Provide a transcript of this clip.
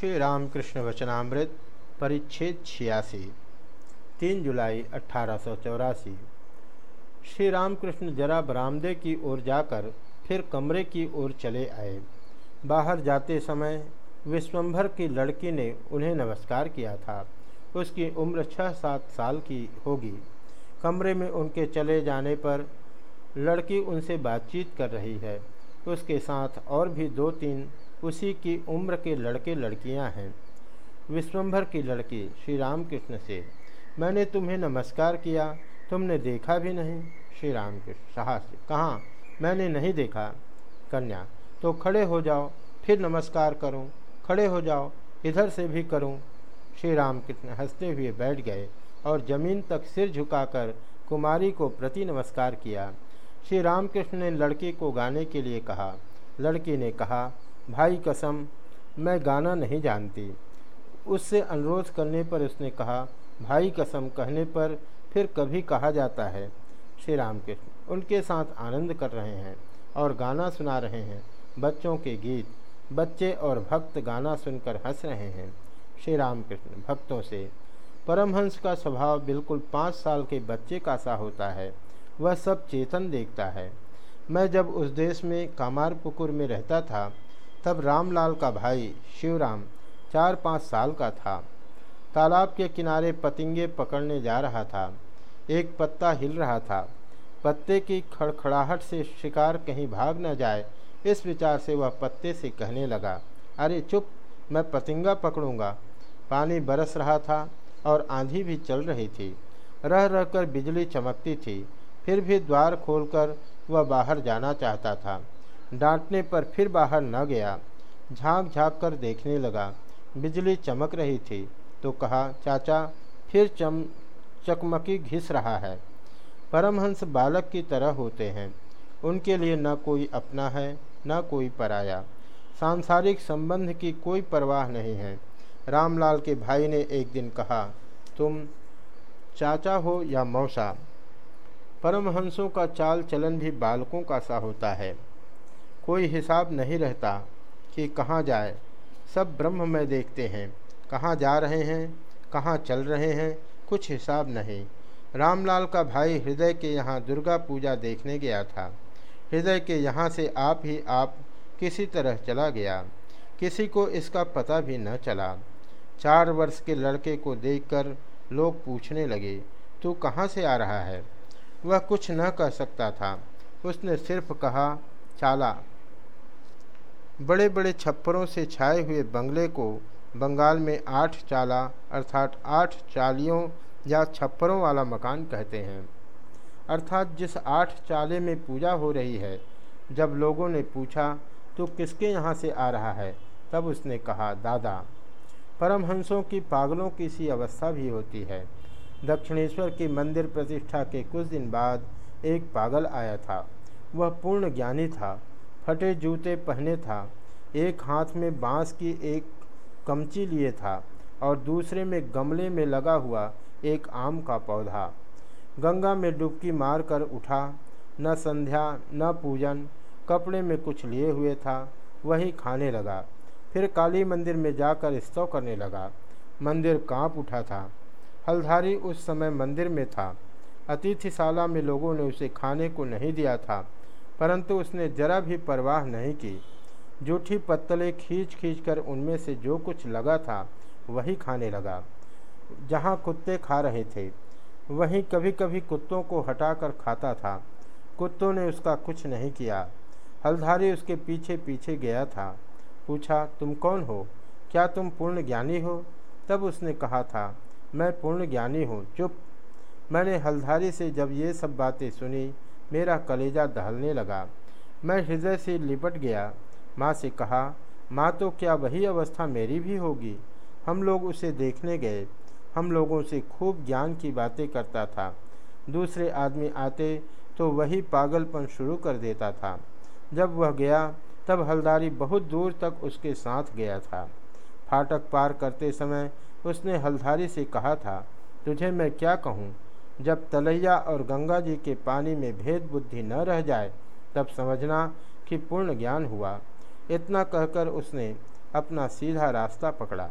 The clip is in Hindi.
श्री रामकृष्ण वचनामृत, परिच्छेद छियासी, तीन जुलाई अठारह श्री रामकृष्ण जरा बरामदे की ओर जाकर फिर कमरे की ओर चले आए। बाहर जाते समय विश्वंभर की लड़की ने उन्हें नमस्कार किया था। उसकी उम्र छः सात साल की होगी। कमरे में उनके चले जाने पर लड़की उनसे बातचीत कर रही है। उसके साथ और भी दो तीन उसी की उम्र के लड़के लड़कियाँ हैं। विश्वंभर की लड़की श्री रामकृष्ण से, मैंने तुम्हें नमस्कार किया, तुमने देखा भी नहीं? श्री राम कृष्ण साहस, कहाँ? मैंने नहीं देखा। कन्या तो खड़े हो जाओ, फिर नमस्कार करूँ। खड़े हो जाओ, इधर से भी करूँ। श्री रामकृष्ण हँसते हुए बैठ गए और ज़मीन तक सिर झुकाकर कुमारी को प्रति नमस्कार किया। श्री रामकृष्ण ने लड़की को गाने के लिए कहा। लड़की ने कहा भाई कसम, मैं गाना नहीं जानती। उससे अनुरोध करने पर उसने कहा, भाई कसम कहने पर फिर कभी कहा जाता है, श्री रामकृष्ण, उनके साथ आनंद कर रहे हैं और गाना सुना रहे हैं, बच्चों के गीत, बच्चे और भक्त गाना सुनकर हंस रहे हैं। श्री रामकृष्ण, भक्तों से। परमहंस का स्वभाव बिल्कुल पाँच साल के बच्चे का सा होता है, वह सब चेतन देखता है। मैं जब उस देश में कामार पुकुर में रहता था तब रामलाल का भाई शिवराम चार पाँच साल का था। तालाब के किनारे पतिंगे पकड़ने जा रहा था। एक पत्ता हिल रहा था। पत्ते की खड़खड़ाहट से शिकार कहीं भाग न जाए, इस विचार से वह पत्ते से कहने लगा, अरे चुप, मैं पतिंगा पकड़ूँगा। पानी बरस रहा था और आंधी भी चल रही थी। रह रहकर बिजली चमकती थी। फिर भी द्वार खोलकर वह बाहर जाना चाहता था। डांटने पर फिर बाहर न गया। झाँक झाँक कर देखने लगा। बिजली चमक रही थी। तो कहा, चाचा, फिर चम, चकमकी घिस रहा है। परमहंस बालक की तरह होते हैं। उनके लिए न कोई अपना है, न कोई पराया। सांसारिक संबंध की कोई परवाह नहीं है। रामलाल के भाई ने एक दिन कहा, तुम चाचा हो या मौसा? परमहंसों का चाल चलन भी बालकों का सा होता है। कोई हिसाब नहीं रहता कि कहाँ जाए। सब ब्रह्म में देखते हैं, कहाँ जा रहे हैं, कहाँ चल रहे हैं, कुछ हिसाब नहीं। रामलाल का भाई हृदय के यहाँ दुर्गा पूजा देखने गया था। हृदय के यहाँ से आप ही आप किसी तरह चला गया। किसी को इसका पता भी न चला। चार वर्ष के लड़के को देखकर लोग पूछने लगे, तू कहाँ से आ रहा है? वह कुछ न कह सकता था। उसने सिर्फ़ कहा चाला। बड़े बड़े छप्परों से छाए हुए बंगले को बंगाल में आठ चाला अर्थात आठ चालियों या छप्परों वाला मकान कहते हैं। अर्थात जिस आठ चाले में पूजा हो रही है, जब लोगों ने पूछा तो किसके यहाँ से आ रहा है? तब उसने कहा, दादा, परमहंसों की पागलों की सी अवस्था भी होती है। दक्षिणेश्वर की मंदिर प्रतिष्ठा के कुछ दिन बाद एक पागल आया था। वह पूर्ण ज्ञानी था, फटे जूते पहने था, एक हाथ में बाँस की एक कमची लिए था और दूसरे में गमले में लगा हुआ एक आम का पौधा। गंगा में डुबकी मार कर उठा, न संध्या, न पूजन, कपड़े में कुछ लिए हुए था, वही खाने लगा। फिर काली मंदिर में जाकर स्तव करने लगा। मंदिर काँप उठा था। हल्धारी उस समय मंदिर में था। अतिथिशाला में लोगों ने उसे खाने को नहीं दिया था। परंतु उसने जरा भी परवाह नहीं की। जूठी पत्तले खींच खींच कर उनमें से जो कुछ लगा था, वही खाने लगा, जहाँ कुत्ते खा रहे थे। वहीं कभी कभी कुत्तों को हटाकर खाता था। कुत्तों ने उसका कुछ नहीं किया। हल्धारी उसके पीछे पीछे गया था। पूछा, तुम कौन हो? क्या तुम पूर्ण ज्ञानी हो? तब उसने कहा था, मैं पूर्ण ज्ञानी हूँ। चुप। मैंने हल्धारी से जब ये सब बातें सुनी मेरा कलेजा दहलने लगा। मैं हृदय से लिपट गया। माँ से कहा, माँ तो क्या वही अवस्था मेरी भी होगी? हम लोग उसे देखने गए। हम लोगों से खूब ज्ञान की बातें करता था। दूसरे आदमी आते तो वही पागलपन शुरू कर देता था। जब वह गया, तब हल्दारी बहुत दूर तक उसके साथ गया था। फाटक पार करते समय उसने हल्दारी से कहा था, तुझे मैं क्या कहूँ? जब तलैया और गंगा जी के पानी में भेद बुद्धि न रह जाए, तब समझना कि पूर्ण ज्ञान हुआ। इतना कहकर उसने अपना सीधा रास्ता पकड़ा।